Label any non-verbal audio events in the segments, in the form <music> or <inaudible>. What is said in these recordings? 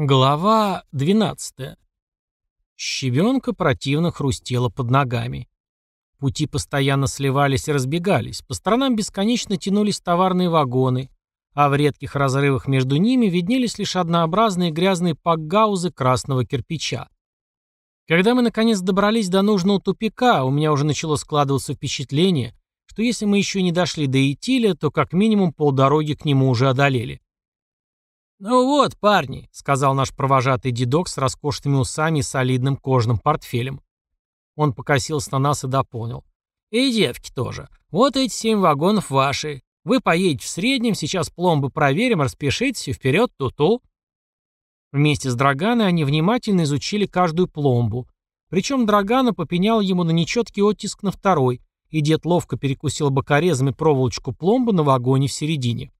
Глава 12. Щебенка противно хрустела под ногами. Пути постоянно сливались и разбегались, по сторонам бесконечно тянулись товарные вагоны, а в редких разрывах между ними виднелись лишь однообразные грязные пакгаузы красного кирпича. Когда мы наконец добрались до нужного тупика, у меня уже начало складываться впечатление, что если мы еще не дошли до Итиля, то как минимум полдороги к нему уже одолели. «Ну вот, парни», — сказал наш провожатый дедок с роскошными усами и солидным кожаным портфелем. Он покосился на нас и дополнил. «И девки тоже. Вот эти семь вагонов ваши. Вы поедете в среднем, сейчас пломбы проверим, распишитесь и вперед, ту-ту». Вместе с Драганой они внимательно изучили каждую пломбу. Причем Драгана попенял ему на нечеткий оттиск на второй, и дед ловко перекусил бокорезами проволочку пломбы на вагоне в середине.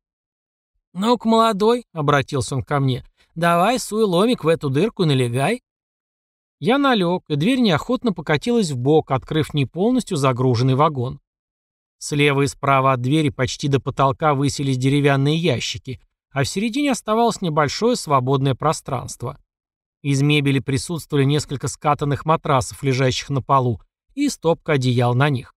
«Ну-ка, молодой», — обратился он ко мне, — «давай суй ломик в эту дырку и налегай». Я налег, и дверь неохотно покатилась в бок, открыв не полностью загруженный вагон. Слева и справа от двери почти до потолка высились деревянные ящики, а в середине оставалось небольшое свободное пространство. Из мебели присутствовали несколько скатанных матрасов, лежащих на полу, и стопка одеял на них.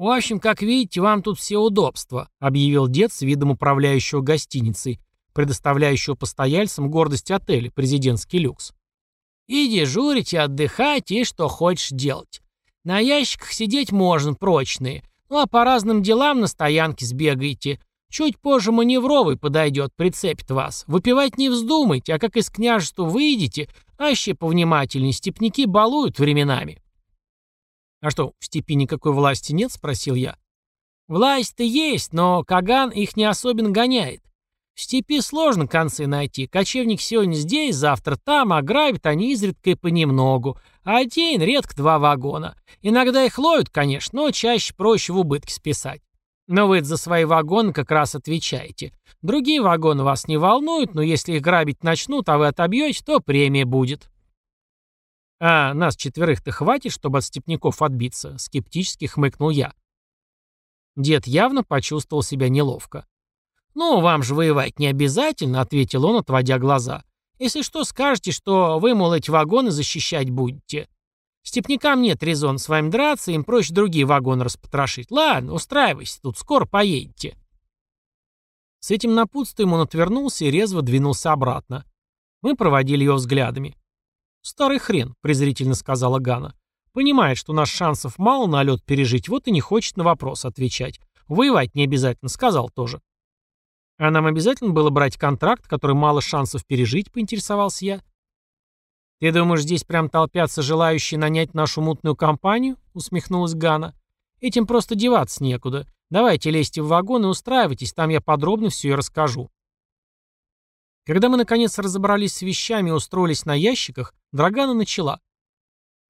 «В общем, как видите, вам тут все удобства», — объявил дед с видом управляющего гостиницей, предоставляющего постояльцам гордость отеля «Президентский люкс». «И дежурить, и отдыхать, и что хочешь делать. На ящиках сидеть можно, прочные, ну а по разным делам на стоянке сбегаете. Чуть позже маневровый подойдет, прицепит вас. Выпивать не вздумайте, а как из княжества выйдете, аще повнимательнее, степняки балуют временами». «А что, в степи никакой власти нет?» — спросил я. «Власть-то есть, но Каган их не особенно гоняет. В степи сложно концы найти. Кочевник сегодня здесь, завтра там, а грабят они изредка и понемногу. А один редко два вагона. Иногда их ловят, конечно, но чаще проще в убытки списать. Но вы за свои вагоны как раз отвечаете. Другие вагоны вас не волнуют, но если их грабить начнут, а вы отобьете, то премия будет». «А нас четверых-то хватит, чтобы от степняков отбиться?» — скептически хмыкнул я. Дед явно почувствовал себя неловко. «Ну, вам же воевать не обязательно», — ответил он, отводя глаза. «Если что, скажете, что вы, мол, эти вагоны защищать будете. Степнякам нет резон с вами драться, им проще другие вагоны распотрошить. Ладно, устраивайся, тут скоро поедете». С этим напутствием он отвернулся и резво двинулся обратно. Мы проводили его взглядами. «Старый хрен», — презрительно сказала Гана. «Понимает, что у нас шансов мало на лед пережить, вот и не хочет на вопрос отвечать. Воевать не обязательно, сказал тоже». «А нам обязательно было брать контракт, который мало шансов пережить?» — поинтересовался я. «Ты думаешь, здесь прям толпятся желающие нанять нашу мутную компанию?» — усмехнулась Гана. «Этим просто деваться некуда. Давайте лезьте в вагон и устраивайтесь, там я подробно все и расскажу». Когда мы наконец разобрались с вещами и устроились на ящиках, Драгана начала.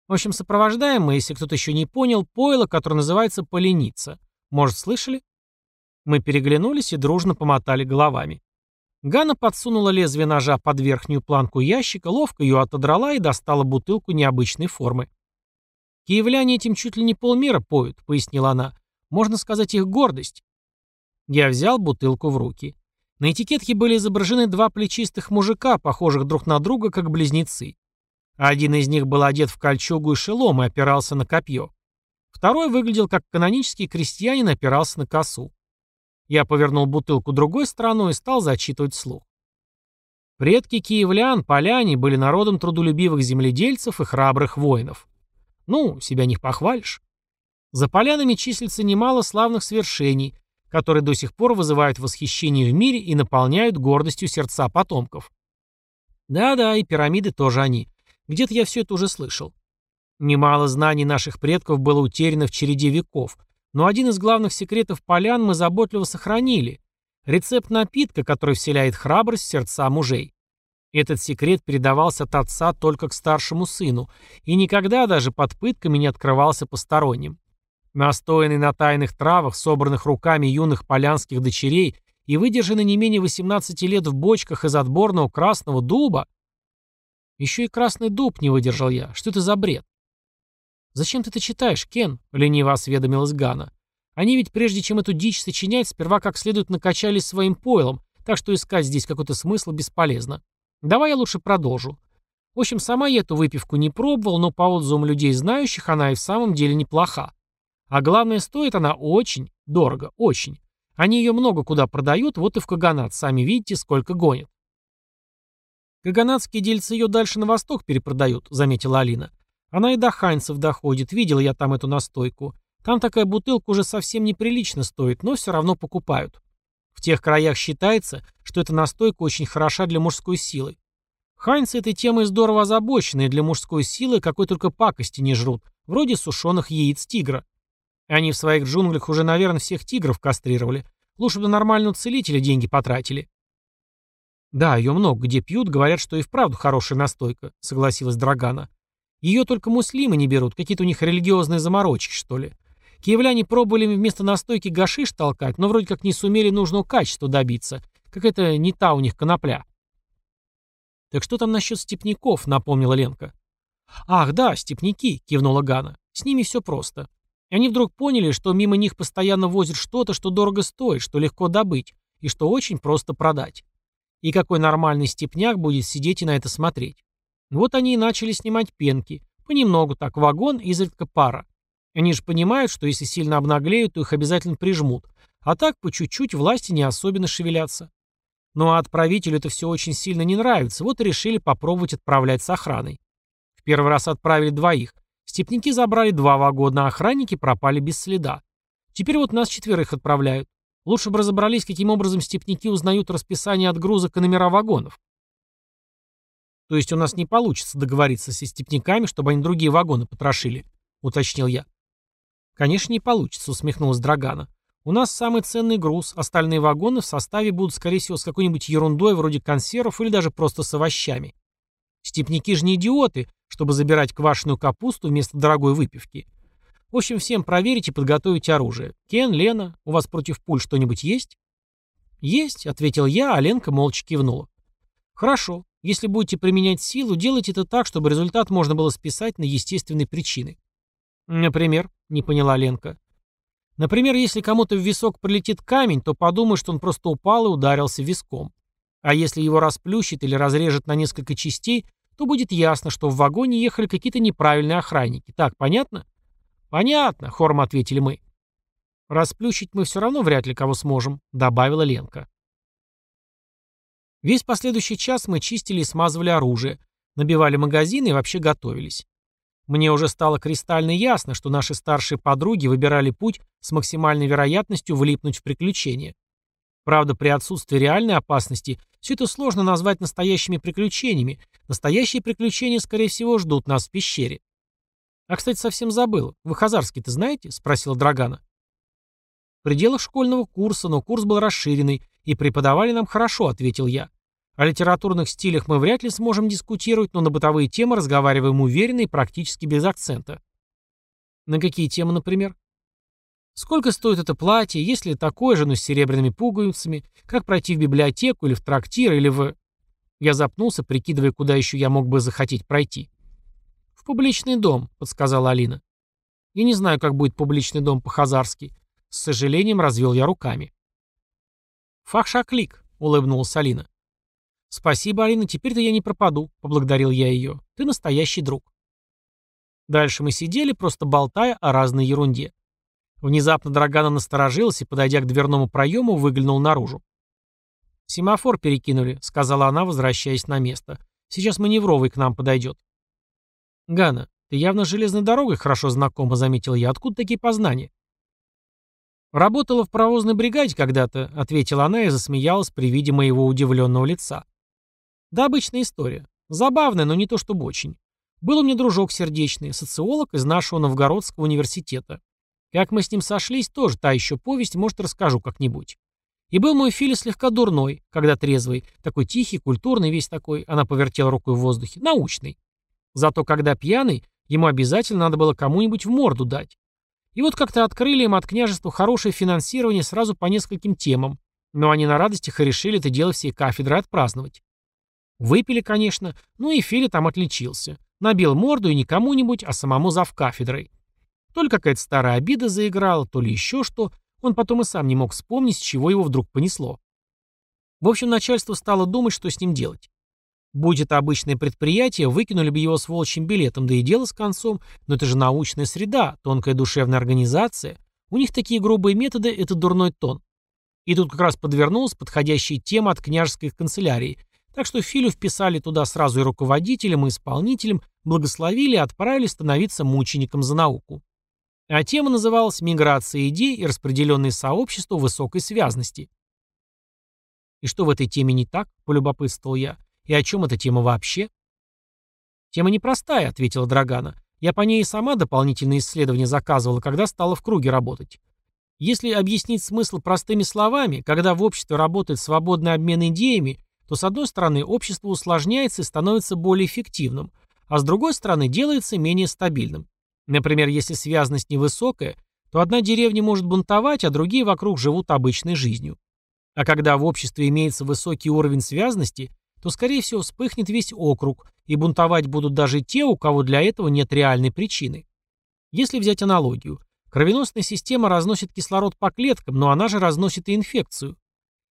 В общем, сопровождаем мы, если кто-то еще не понял, пойло, которое называется поленица. Может, слышали? Мы переглянулись и дружно помотали головами. Ганна подсунула лезвие ножа под верхнюю планку ящика, ловко ее отодрала и достала бутылку необычной формы. «Киевляне этим чуть ли не полмира поют», — пояснила она. «Можно сказать, их гордость». Я взял бутылку в руки. На этикетке были изображены два плечистых мужика, похожих друг на друга, как близнецы. Один из них был одет в кольчугу и шелом и опирался на копье. Второй выглядел как канонический крестьянин и опирался на косу. Я повернул бутылку другой стороной и стал зачитывать слух. Предки киевлян, поляне, были народом трудолюбивых земледельцев и храбрых воинов. Ну, себя не похвалишь. За полянами числится немало славных свершений, которые до сих пор вызывают восхищение в мире и наполняют гордостью сердца потомков. Да-да, и пирамиды тоже они. Где-то я все это уже слышал. Немало знаний наших предков было утеряно в череде веков, но один из главных секретов полян мы заботливо сохранили. Рецепт напитка, который вселяет храбрость в сердца мужей. Этот секрет передавался от отца только к старшему сыну, и никогда даже под пытками не открывался посторонним. Настоянный на тайных травах, собранных руками юных полянских дочерей и выдержанный не менее 18 лет в бочках из отборного красного дуба. Еще и красный дуб не выдержал я. Что это за бред? «Зачем ты это читаешь, Кен?» — лениво осведомилась Гана. «Они ведь прежде чем эту дичь сочинять, сперва как следует накачались своим пойлом, так что искать здесь какой-то смысл бесполезно. Давай я лучше продолжу. В общем, сама я эту выпивку не пробовал, но по отзывам людей знающих она и в самом деле неплоха. А главное, стоит она очень дорого, очень. Они ее много куда продают, вот и в Каганат, сами видите, сколько гонят. Каганатские дельцы ее дальше на восток перепродают, заметила Алина. Она и до Хайнцев доходит, видела я там эту настойку. Там такая бутылка уже совсем неприлично стоит, но все равно покупают. В тех краях считается, что эта настойка очень хороша для мужской силы. Хайнцы этой темой здорово озабочены, и для мужской силы какой только пакости не жрут, вроде сушеных яиц тигра. Они в своих джунглях уже, наверное, всех тигров кастрировали. Лучше бы на нормального целителя деньги потратили. Да, ее много где пьют, говорят, что и вправду хорошая настойка, согласилась Драгана. Ее только муслимы не берут, какие-то у них религиозные заморочки, что ли. Киевляне пробовали вместо настойки гашиш толкать, но вроде как не сумели нужного качества добиться. Какая-то не та у них конопля. «Так что там насчет степняков?» — напомнила Ленка. «Ах, да, степняки», — кивнула Гана. «С ними все просто. Они вдруг поняли, что мимо них постоянно возят что-то, что дорого стоит, что легко добыть, и что очень просто продать. И какой нормальный степняк будет сидеть и на это смотреть? Вот они и начали снимать пенки. Понемногу так, вагон, изредка пара. Они же понимают, что если сильно обнаглеют, то их обязательно прижмут. А так, по чуть-чуть, власти не особенно шевелятся. Ну а отправителю это все очень сильно не нравится, вот и решили попробовать отправлять с охраной. В первый раз отправили двоих. Степники забрали два вагона, а охранники пропали без следа. Теперь вот нас четверых отправляют. Лучше бы разобрались, каким образом степники узнают расписание отгрузок и номера вагонов. То есть у нас не получится договориться со степняками, чтобы они другие вагоны потрошили, уточнил я. Конечно, не получится, усмехнулась Драгана. У нас самый ценный груз, остальные вагоны в составе будут, скорее всего, с какой-нибудь ерундой вроде консервов или даже просто с овощами. Степники же не идиоты, чтобы забирать квашеную капусту вместо дорогой выпивки. В общем, всем проверить и подготовить оружие. Кен, Лена, у вас против пуль что-нибудь есть? Есть, ответил я, а Ленка молча кивнула. Хорошо. Если будете применять силу, делайте это так, чтобы результат можно было списать на естественные причины. Например, не поняла Ленка. Например, если кому-то в висок прилетит камень, то подумай, что он просто упал и ударился виском. А если его расплющит или разрежет на несколько частей, то будет ясно, что в вагоне ехали какие-то неправильные охранники. Так, понятно? «Понятно», — хором ответили мы. «Расплющить мы все равно вряд ли кого сможем», — добавила Ленка. Весь последующий час мы чистили и смазывали оружие, набивали магазины и вообще готовились. Мне уже стало кристально ясно, что наши старшие подруги выбирали путь с максимальной вероятностью влипнуть в приключения. Правда, при отсутствии реальной опасности все это сложно назвать настоящими приключениями. Настоящие приключения, скорее всего, ждут нас в пещере. «А, кстати, совсем забыл. Вы хазарский-то знаете?» — спросила Драгана. «В пределах школьного курса, но курс был расширенный, и преподавали нам хорошо», — ответил я. «О литературных стилях мы вряд ли сможем дискутировать, но на бытовые темы разговариваем уверенно и практически без акцента». «На какие темы, например?» Сколько стоит это платье, есть ли такое же, но с серебряными пуговицами, как пройти в библиотеку или в трактир, или в... Я запнулся, прикидывая, куда еще я мог бы захотеть пройти. «В публичный дом», — подсказала Алина. «Я не знаю, как будет публичный дом по-хазарски». С сожалением развел я руками. «Фахшаклик», — улыбнулась Алина. «Спасибо, Алина, теперь-то я не пропаду», — поблагодарил я ее. «Ты настоящий друг». Дальше мы сидели, просто болтая о разной ерунде. Внезапно Драгана насторожилась и, подойдя к дверному проему, выглянул наружу. «Семафор перекинули», — сказала она, возвращаясь на место. «Сейчас маневровый к нам подойдет». «Гана, ты явно с железной дорогой хорошо знакома», — заметил я. «Откуда такие познания?» «Работала в паровозной бригаде когда-то», — ответила она и засмеялась при виде моего удивленного лица. «Да, обычная история. Забавная, но не то чтобы очень. Был у меня дружок сердечный, социолог из нашего Новгородского университета. Как мы с ним сошлись, тоже та еще повесть, может, расскажу как-нибудь. И был мой Филя слегка дурной, когда трезвый, такой тихий, культурный, весь такой, она повертела рукой в воздухе, научный. Зато когда пьяный, ему обязательно надо было кому-нибудь в морду дать. И вот как-то открыли им от княжества хорошее финансирование сразу по нескольким темам, но они на радостях и решили это дело всей кафедры отпраздновать. Выпили, конечно, ну и Филя там отличился. Набил морду и не кому-нибудь, а самому зав кафедрой. То какая-то старая обида заиграла, то ли еще что. Он потом и сам не мог вспомнить, с чего его вдруг понесло. В общем, начальство стало думать, что с ним делать. Будь это обычное предприятие, выкинули бы его с волчьим билетом, да и дело с концом. Но это же научная среда, тонкая душевная организация. У них такие грубые методы – это дурной тон. И тут как раз подвернулась подходящая тема от княжеской канцелярии. Так что Филю вписали туда сразу и руководителем, и исполнителем, благословили и отправили становиться мучеником за науку. А тема называлась «Миграция идей и распределенные сообщества высокой связности». «И что в этой теме не так?» – полюбопытствовал я. «И о чем эта тема вообще?» «Тема непростая», — ответила Драгана. «Я по ней и сама дополнительные исследования заказывала, когда стала в круге работать. Если объяснить смысл простыми словами, когда в обществе работает свободный обмен идеями, то с одной стороны общество усложняется и становится более эффективным, а с другой стороны делается менее стабильным. Например, если связность невысокая, то одна деревня может бунтовать, а другие вокруг живут обычной жизнью. А когда в обществе имеется высокий уровень связности, то, скорее всего, вспыхнет весь округ, и бунтовать будут даже те, у кого для этого нет реальной причины. Если взять аналогию, кровеносная система разносит кислород по клеткам, но она же разносит и инфекцию.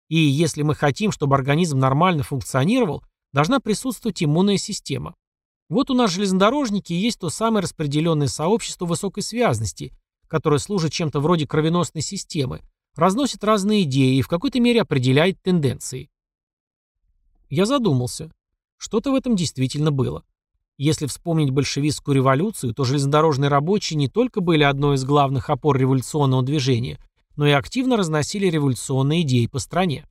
И если мы хотим, чтобы организм нормально функционировал, должна присутствовать иммунная система. Вот у нас железнодорожники есть то самое распределенное сообщество высокой связности, которое служит чем-то вроде кровеносной системы, разносит разные идеи и в какой-то мере определяет тенденции. Я задумался. Что-то в этом действительно было. Если вспомнить большевистскую революцию, то железнодорожные рабочие не только были одной из главных опор революционного движения, но и активно разносили революционные идеи по стране.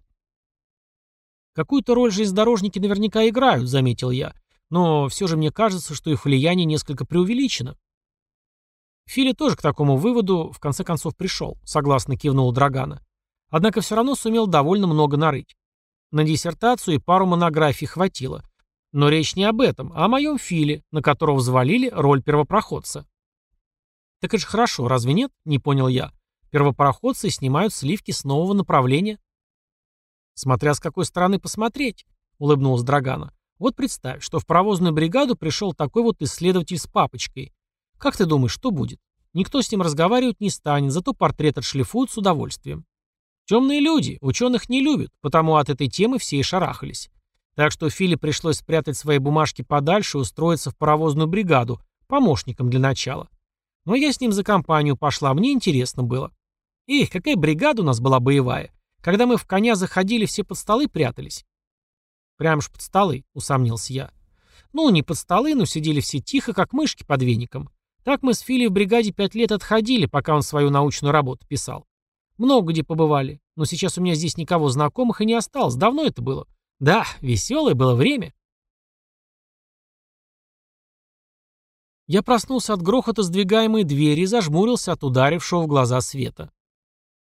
«Какую-то роль железнодорожники наверняка играют», — заметил я, но все же мне кажется, что их влияние несколько преувеличено. Фили тоже к такому выводу в конце концов пришел, согласно кивнул Драгана. Однако все равно сумел довольно много нарыть. На диссертацию и пару монографий хватило. Но речь не об этом, а о моем Филе, на которого взвалили роль первопроходца. Так это же хорошо, разве нет? Не понял я. Первопроходцы снимают сливки с нового направления. Смотря с какой стороны посмотреть, улыбнулась Драгана. Вот представь, что в паровозную бригаду пришел такой вот исследователь с папочкой. Как ты думаешь, что будет? Никто с ним разговаривать не станет, зато портрет отшлифуют с удовольствием. Темные люди, ученых не любят, потому от этой темы все и шарахались. Так что Филе пришлось спрятать свои бумажки подальше и устроиться в паровозную бригаду, помощником для начала. Но я с ним за компанию пошла, мне интересно было. Эх, какая бригада у нас была боевая. Когда мы в коня заходили, все под столы прятались. Прям ж под столы, усомнился я. Ну, не под столы, но сидели все тихо, как мышки под веником. Так мы с Фили в бригаде пять лет отходили, пока он свою научную работу писал. Много где побывали, но сейчас у меня здесь никого знакомых и не осталось. Давно это было. Да, веселое было время. Я проснулся от грохота сдвигаемой двери и зажмурился от ударившего в глаза света.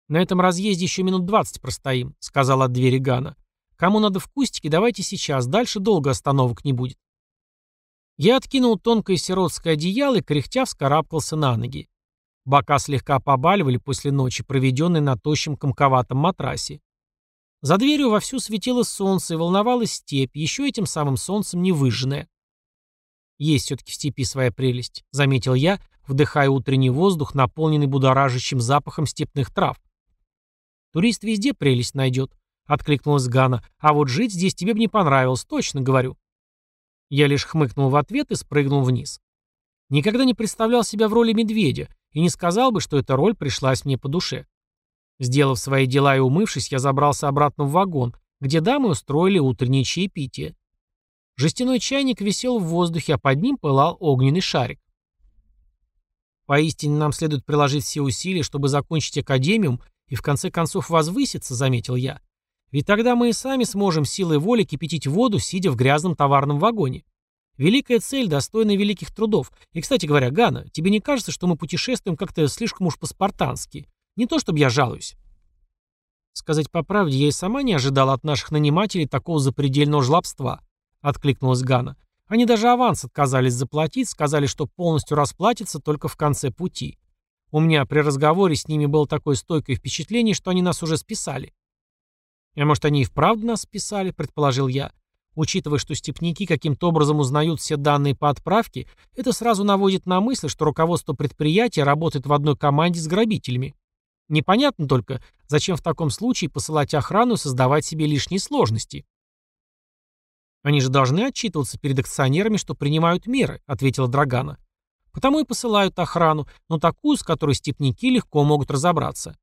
«На этом разъезде еще минут двадцать простоим», — сказал от двери Гана. «Кому надо в кустике, давайте сейчас, дальше долго остановок не будет». Я откинул тонкое сиротское одеяло и кряхтя вскарабкался на ноги. Бока слегка побаливали после ночи, проведенной на тощем комковатом матрасе. За дверью вовсю светило солнце и волновалась степь, еще этим самым солнцем не выжженная. «Есть все-таки в степи своя прелесть», — заметил я, вдыхая утренний воздух, наполненный будоражащим запахом степных трав. «Турист везде прелесть найдет», — откликнулась Гана, «а вот жить здесь тебе бы не понравилось, точно говорю». Я лишь хмыкнул в ответ и спрыгнул вниз. Никогда не представлял себя в роли медведя, и не сказал бы, что эта роль пришлась мне по душе. Сделав свои дела и умывшись, я забрался обратно в вагон, где дамы устроили утреннее чаепитие. Жестяной чайник висел в воздухе, а под ним пылал огненный шарик. Поистине нам следует приложить все усилия, чтобы закончить академиум и в конце концов возвыситься, заметил я. Ведь тогда мы и сами сможем силой воли кипятить воду, сидя в грязном товарном вагоне. Великая цель, достойная великих трудов. И, кстати говоря, Гана, тебе не кажется, что мы путешествуем как-то слишком уж по-спартански? Не то, чтобы я жалуюсь. Сказать по правде, я и сама не ожидала от наших нанимателей такого запредельного жлобства, откликнулась Гана. Они даже аванс отказались заплатить, сказали, что полностью расплатятся только в конце пути. У меня при разговоре с ними было такое стойкое впечатление, что они нас уже списали. А может, они и вправду нас списали, предположил я. Учитывая, что степняки каким-то образом узнают все данные по отправке, это сразу наводит на мысль, что руководство предприятия работает в одной команде с грабителями. Непонятно только, зачем в таком случае посылать охрану и создавать себе лишние сложности. «Они же должны отчитываться перед акционерами, что принимают меры», — ответила Драгана. «Потому и посылают охрану, но такую, с которой степняки легко могут разобраться.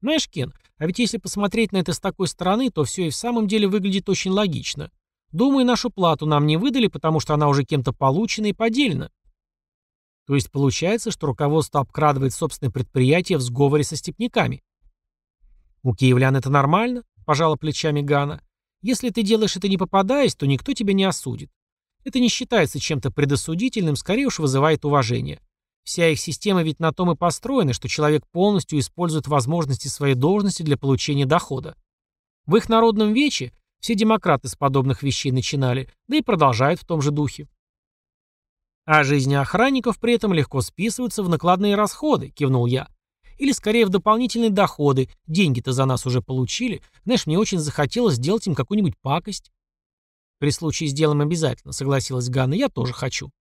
Знаешь, Кен, а ведь если посмотреть на это с такой стороны, то все и в самом деле выглядит очень логично. Думаю, нашу плату нам не выдали, потому что она уже кем-то получена и поделена. То есть получается, что руководство обкрадывает собственное предприятие в сговоре со степняками. У киевлян это нормально, пожала плечами Гана. Если ты делаешь это не попадаясь, то никто тебя не осудит. Это не считается чем-то предосудительным, скорее уж вызывает уважение. Вся их система ведь на том и построена, что человек полностью использует возможности своей должности для получения дохода. В их народном вече все демократы с подобных вещей начинали, да и продолжают в том же духе. А жизни охранников при этом легко списываются в накладные расходы, кивнул я. Или скорее в дополнительные доходы. Деньги-то за нас уже получили. Знаешь, мне очень захотелось сделать им какую-нибудь пакость. При случае сделаем обязательно, согласилась Ганна. Я тоже хочу.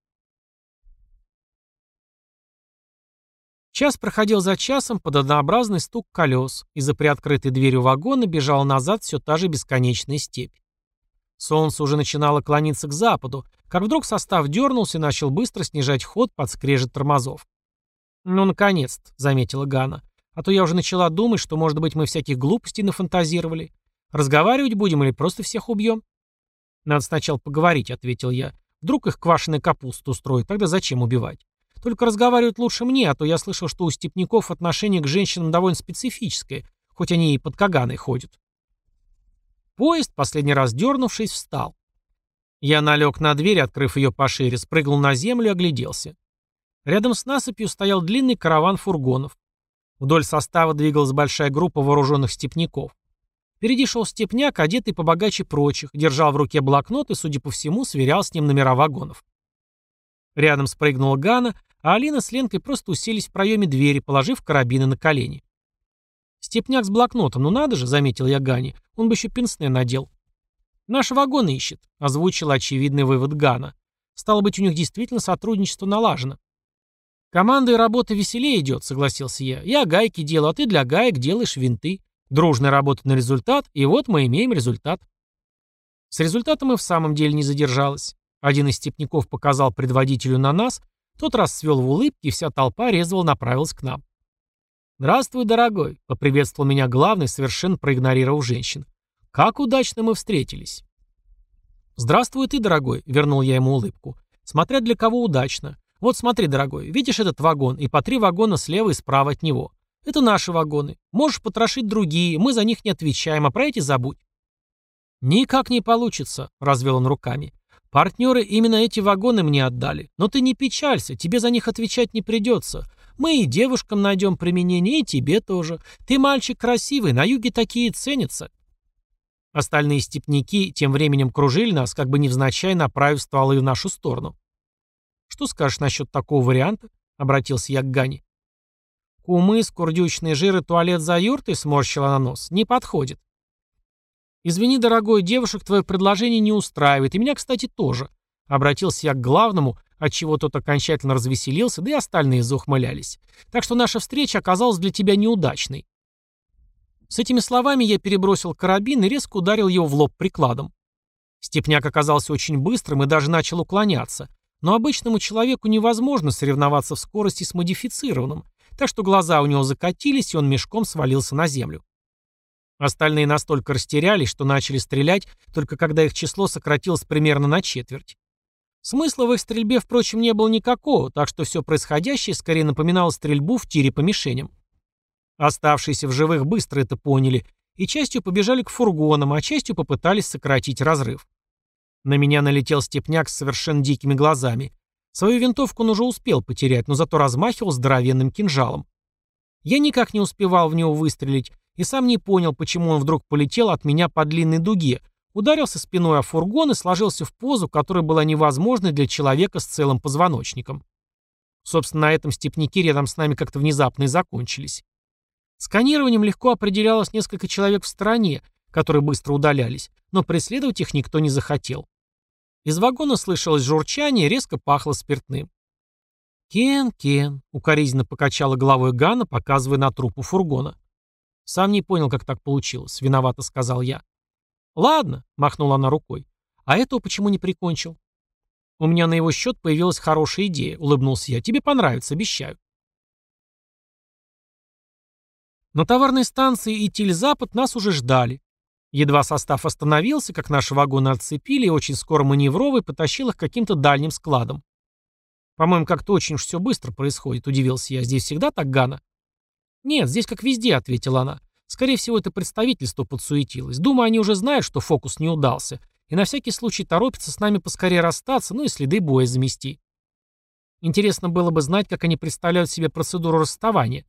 Час проходил за часом под однообразный стук колес, и за приоткрытой дверью вагона бежала назад все та же бесконечная степь. Солнце уже начинало клониться к западу, как вдруг состав дернулся и начал быстро снижать ход под скрежет тормозов. «Ну, наконец-то», — заметила Гана. «А то я уже начала думать, что, может быть, мы всяких глупостей нафантазировали. Разговаривать будем или просто всех убьем?» «Надо сначала поговорить», — ответил я. «Вдруг их квашеная капуста устроит, тогда зачем убивать? Только разговаривать лучше мне, а то я слышал, что у степняков отношение к женщинам довольно специфическое, хоть они и под Каганой ходят». Поезд, последний раз дернувшись, встал. Я налег на дверь, открыв ее пошире, спрыгнул на землю и огляделся. Рядом с насыпью стоял длинный караван фургонов. Вдоль состава двигалась большая группа вооруженных степняков. Впереди шел степняк, одетый побогаче прочих, держал в руке блокнот и, судя по всему, сверял с ним номера вагонов. Рядом спрыгнула Гана, а Алина с Ленкой просто уселись в проеме двери, положив карабины на колени. «Степняк с блокнотом, ну надо же», — заметил я Гане, — «он бы еще пенсне надел». «Наш вагон ищет», — озвучил очевидный вывод Гана. «Стало быть, у них действительно сотрудничество налажено». «Команда и работа веселее идет», — согласился я. «Я гайки делаю, а ты для гаек делаешь винты. Дружная работа на результат, и вот мы имеем результат». С результатом и в самом деле не задержалась. Один из степняков показал предводителю на нас, тот расцвел в улыбке, и вся толпа резво направилась к нам. «Здравствуй, дорогой», — поприветствовал меня главный, совершенно проигнорировав женщин. «Как удачно мы встретились». «Здравствуй ты, дорогой», — вернул я ему улыбку. «Смотря для кого удачно. Вот смотри, дорогой, видишь этот вагон, и по три вагона слева и справа от него. Это наши вагоны. Можешь потрошить другие, мы за них не отвечаем, а про эти забудь». «Никак не получится», — развел он руками. «Партнеры именно эти вагоны мне отдали. Но ты не печалься, тебе за них отвечать не придется. Мы и девушкам найдем применение, и тебе тоже. Ты мальчик красивый, на юге такие ценятся. Остальные степняки тем временем кружили нас, как бы невзначай направив стволы в нашу сторону. «Что скажешь насчет такого варианта?» — обратился я к Гане. «Кумыс, курдючные жиры, туалет за юртой?» — сморщила на нос. «Не подходит». «Извини, дорогой, девушек твое предложение не устраивает, и меня, кстати, тоже», — обратился я к главному, отчего тот окончательно развеселился, да и остальные заухмылялись. Так что наша встреча оказалась для тебя неудачной. С этими словами я перебросил карабин и резко ударил его в лоб прикладом. Степняк оказался очень быстрым и даже начал уклоняться, но обычному человеку невозможно соревноваться в скорости с модифицированным, так что глаза у него закатились, и он мешком свалился на землю. Остальные настолько растерялись, что начали стрелять, только когда их число сократилось примерно на четверть. Смысла в их стрельбе, впрочем, не было никакого, так что все происходящее скорее напоминало стрельбу в тире по мишеням. Оставшиеся в живых быстро это поняли и частью побежали к фургонам, а частью попытались сократить разрыв. На меня налетел степняк с совершенно дикими глазами. Свою винтовку он уже успел потерять, но зато размахивал здоровенным кинжалом. Я никак не успевал в него выстрелить и сам не понял, почему он вдруг полетел от меня по длинной дуге, Ударился спиной о фургон и сложился в позу, которая была невозможной для человека с целым позвоночником. Собственно, на этом степняки рядом с нами как-то внезапно и закончились. Сканированием легко определялось несколько человек в стороне, которые быстро удалялись, но преследовать их никто не захотел. Из вагона слышалось журчание, резко пахло спиртным. «Кен, Кен», — укоризненно покачала головой Ганна, показывая на трупу фургона. «Сам не понял, как так получилось», — виновато сказал я. «Ладно», — махнула она рукой. А этого почему не прикончил? У меня на его счет появилась хорошая идея, улыбнулся я. Тебе понравится, обещаю. На товарной станции Итиль-Запад нас уже ждали. Едва состав остановился, как наши вагоны отцепили, и очень скоро маневровый потащил их к каким-то дальним складам. «По-моему, как-то очень уж все быстро происходит», — удивился я. «Здесь всегда так, Гана?» «Нет, здесь как везде», — ответила она. «Скорее всего, это представительство подсуетилось. Думаю, они уже знают, что фокус не удался, и на всякий случай торопятся с нами поскорее расстаться, ну и следы боя замести. Интересно было бы знать, как они представляют себе процедуру расставания».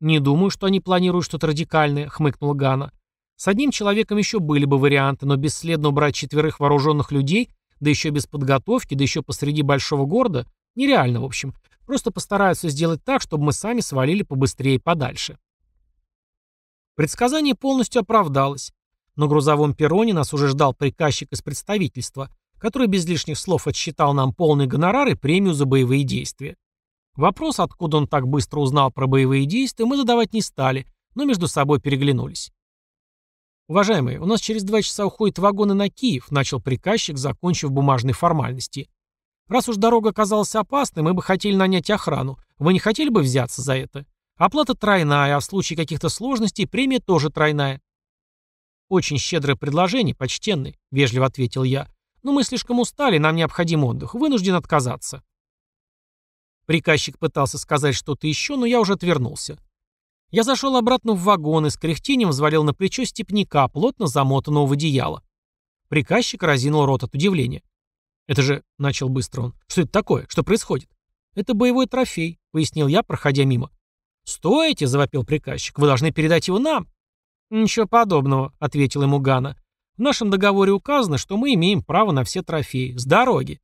«Не думаю, что они планируют что-то радикальное», — хмыкнула Гана. «С одним человеком еще были бы варианты, но бесследно убрать четверых вооруженных людей, да еще без подготовки, да еще посреди большого города, нереально, в общем. Просто постараются сделать так, чтобы мы сами свалили побыстрее подальше». Предсказание полностью оправдалось. На грузовом перроне нас уже ждал приказчик из представительства, который без лишних слов отсчитал нам полный гонорар и премию за боевые действия. Вопрос, откуда он так быстро узнал про боевые действия, мы задавать не стали, но между собой переглянулись. «Уважаемые, у нас через два часа уходят вагоны на Киев», начал приказчик, закончив бумажные формальности. «Раз уж дорога оказалась опасной, мы бы хотели нанять охрану. Вы не хотели бы взяться за это? Оплата тройная, а в случае каких-то сложностей премия тоже тройная». «Очень щедрое предложение, почтенный», — вежливо ответил я. «Но мы слишком устали, нам необходим отдых. Вынужден отказаться». Приказчик пытался сказать что-то еще, но я уже отвернулся. Я зашел обратно в вагон и с кряхтением взвалил на плечо степняка, плотно замотанного в одеяло. Приказчик разинул рот от удивления. «Это же...» — начал быстро он. «Что это такое? Что происходит?» «Это боевой трофей», — пояснил я, проходя мимо. «Стойте!» — завопил приказчик. «Вы должны передать его нам». «Ничего подобного», — ответил ему Гана. «В нашем договоре указано, что мы имеем право на все трофеи. С дороги».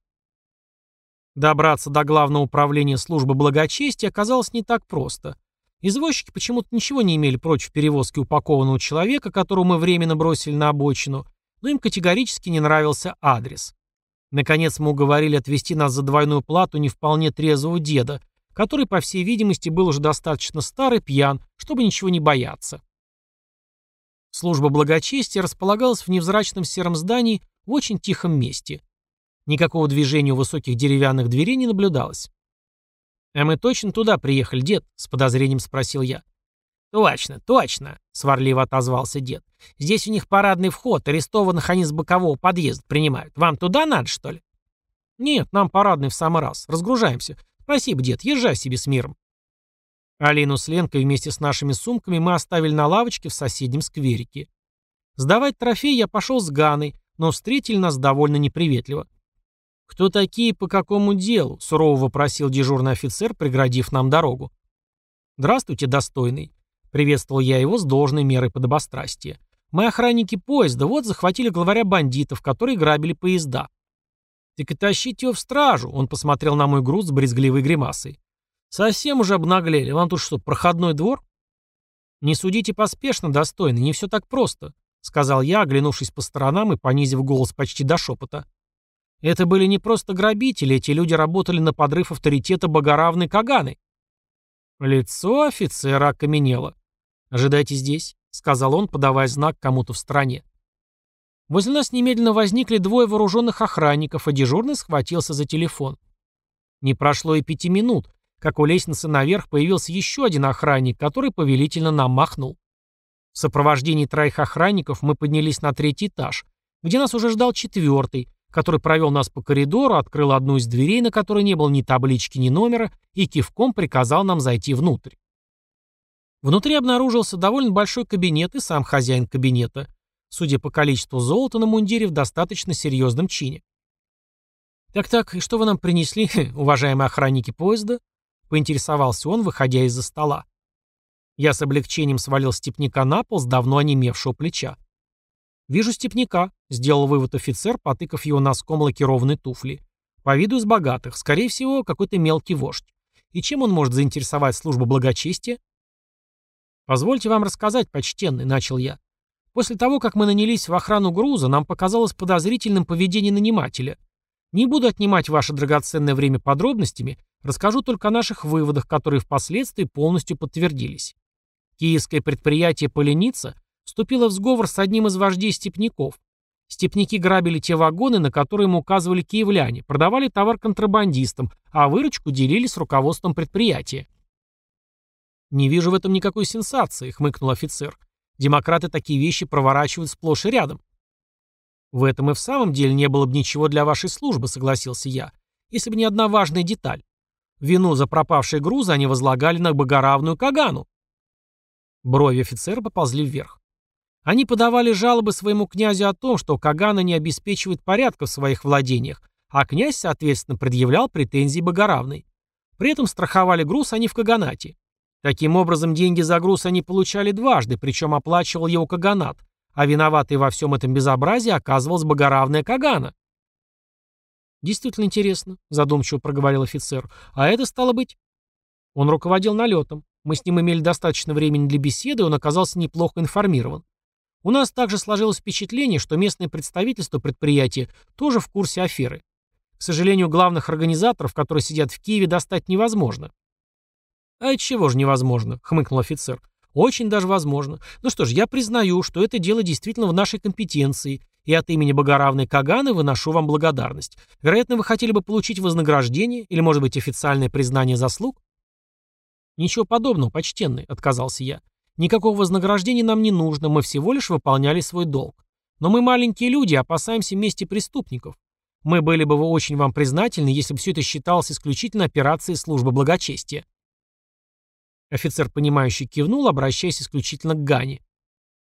Добраться до главного управления службы благочестия оказалось не так просто. Извозчики почему-то ничего не имели против перевозки упакованного человека, которого мы временно бросили на обочину, но им категорически не нравился адрес. Наконец мы уговорили отвезти нас за двойную плату не вполне трезвого деда, который, по всей видимости, был уже достаточно стар и пьян, чтобы ничего не бояться. Служба благочестия располагалась в невзрачном сером здании в очень тихом месте. Никакого движения у высоких деревянных дверей не наблюдалось. «А мы точно туда приехали, дед?» — с подозрением спросил я. «Точно, точно», — сварливо отозвался дед. «Здесь у них парадный вход, арестованных они с бокового подъезда принимают. Вам туда надо, что ли?» «Нет, нам парадный в самый раз. Разгружаемся. Спасибо, дед, езжай себе с миром». Алину с Ленкой вместе с нашими сумками мы оставили на лавочке в соседнем скверике. Сдавать трофей я пошел с Ганой, но встретили нас довольно неприветливо. «Кто такие, по какому делу?» — сурово вопросил дежурный офицер, преградив нам дорогу. «Здравствуйте, достойный», — приветствовал я его с должной мерой подобострастия. «Мы охранники поезда, вот захватили главаря бандитов, которые грабили поезда». «Так и тащите его в стражу», — он посмотрел на мой груз с брезгливой гримасой. «Совсем уже обнаглели. Вам тут что, проходной двор?» «Не судите поспешно, достойный, не все так просто», — сказал я, оглянувшись по сторонам и понизив голос почти до шепота. Это были не просто грабители, эти люди работали на подрыв авторитета богоравной Каганы. Лицо офицера окаменело. «Ожидайте здесь», — сказал он, подавая знак кому-то в стороне. Возле нас немедленно возникли двое вооруженных охранников, а дежурный схватился за телефон. Не прошло и пяти минут, как у лестницы наверх появился еще один охранник, который повелительно нам махнул. В сопровождении троих охранников мы поднялись на третий этаж, где нас уже ждал четвертый, который провел нас по коридору, открыл одну из дверей, на которой не было ни таблички, ни номера, и кивком приказал нам зайти внутрь. Внутри обнаружился довольно большой кабинет и сам хозяин кабинета, судя по количеству золота на мундире в достаточно серьезном чине. «Так-так, и что вы нам принесли, <laughs> уважаемые охранники поезда?» — поинтересовался он, выходя из-за стола. Я с облегчением свалил степняка на пол с давно онемевшего плеча. «Вижу степняка», — сделал вывод офицер, потыкав его носком лакированной туфли. «По виду из богатых. Скорее всего, какой-то мелкий вождь. И чем он может заинтересовать службу благочестия?» «Позвольте вам рассказать, почтенный», — начал я. «После того, как мы нанялись в охрану груза, нам показалось подозрительным поведение нанимателя. Не буду отнимать ваше драгоценное время подробностями, расскажу только о наших выводах, которые впоследствии полностью подтвердились. Киевское предприятие «Поленица» вступила в сговор с одним из вождей степняков. Степники грабили те вагоны, на которые им указывали киевляне, продавали товар контрабандистам, а выручку делили с руководством предприятия. «Не вижу в этом никакой сенсации», — хмыкнул офицер. «Демократы такие вещи проворачивают сплошь и рядом». «В этом и в самом деле не было бы ничего для вашей службы», — согласился я, «если бы не одна важная деталь. Вину за пропавшие грузы они возлагали на богоравную Кагану». Брови офицера поползли вверх. Они подавали жалобы своему князю о том, что Кагана не обеспечивает порядка в своих владениях, а князь, соответственно, предъявлял претензии Богоравной. При этом страховали груз они в Каганате. Таким образом, деньги за груз они получали дважды, причем оплачивал его Каганат, а виноватый во всем этом безобразии оказывалась Богоравная Кагана. «Действительно интересно», — задумчиво проговорил офицер. «А это стало быть...» Он руководил налетом. Мы с ним имели достаточно времени для беседы, он оказался неплохо информирован. У нас также сложилось впечатление, что местное представительство предприятия тоже в курсе аферы. К сожалению, главных организаторов, которые сидят в Киеве, достать невозможно. «А чего же невозможно?» — хмыкнул офицер. «Очень даже возможно. Ну что ж, я признаю, что это дело действительно в нашей компетенции, и от имени богоравной Каганы выношу вам благодарность. Вероятно, вы хотели бы получить вознаграждение или, может быть, официальное признание заслуг?» «Ничего подобного, почтенный», — отказался я. Никакого вознаграждения нам не нужно, мы всего лишь выполняли свой долг. Но мы маленькие люди, опасаемся мести преступников. Мы были бы очень вам признательны, если бы все это считалось исключительно операцией службы благочестия. Офицер, понимающий, кивнул, обращаясь исключительно к Гане.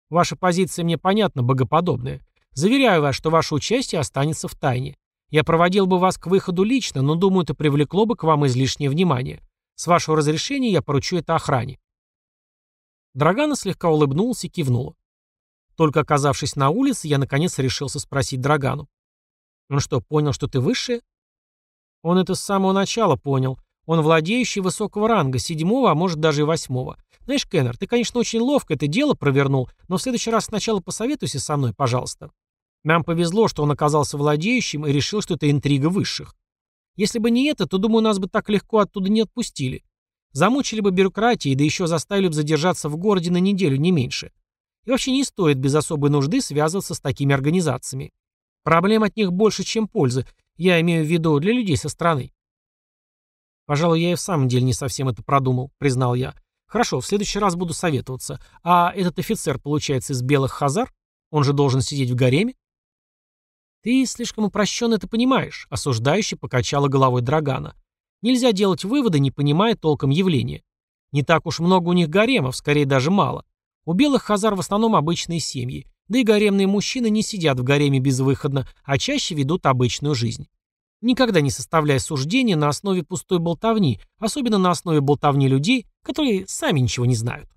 Ваша позиция мне понятна, богоподобная. Заверяю вас, что ваше участие останется в тайне. Я проводил бы вас к выходу лично, но думаю, это привлекло бы к вам излишнее внимание. С вашего разрешения я поручу это охране. Драгана слегка улыбнулся и кивнула. Только оказавшись на улице, я наконец решился спросить Драгану. «Он что, понял, что ты высшая?» Он это с самого начала понял. Он владеющий высокого ранга, седьмого, а может даже и восьмого. Знаешь, Кеннер, ты, конечно, очень ловко это дело провернул, но в следующий раз сначала посоветуйся со мной, пожалуйста. Нам повезло, что он оказался владеющим и решил, что это интрига высших. Если бы не это, то, думаю, нас бы так легко оттуда не отпустили. Замучили бы бюрократией, да еще заставили бы задержаться в городе на неделю, не меньше. И вообще не стоит без особой нужды связываться с такими организациями. Проблем от них больше, чем пользы. Я имею в виду для людей со стороны. Пожалуй, я и в самом деле не совсем это продумал, признал я. Хорошо, в следующий раз буду советоваться. А этот офицер, получается, из белых хазар? Он же должен сидеть в гареме? Ты слишком упрощенно это понимаешь, осуждающе покачала головой Драгана. Нельзя делать выводы, не понимая толком явления. Не так уж много у них гаремов, скорее даже мало. У белых хазар в основном обычные семьи, да и гаремные мужчины не сидят в гареме безвыходно, а чаще ведут обычную жизнь. Никогда не составляя суждения на основе пустой болтовни, особенно на основе болтовни людей, которые сами ничего не знают.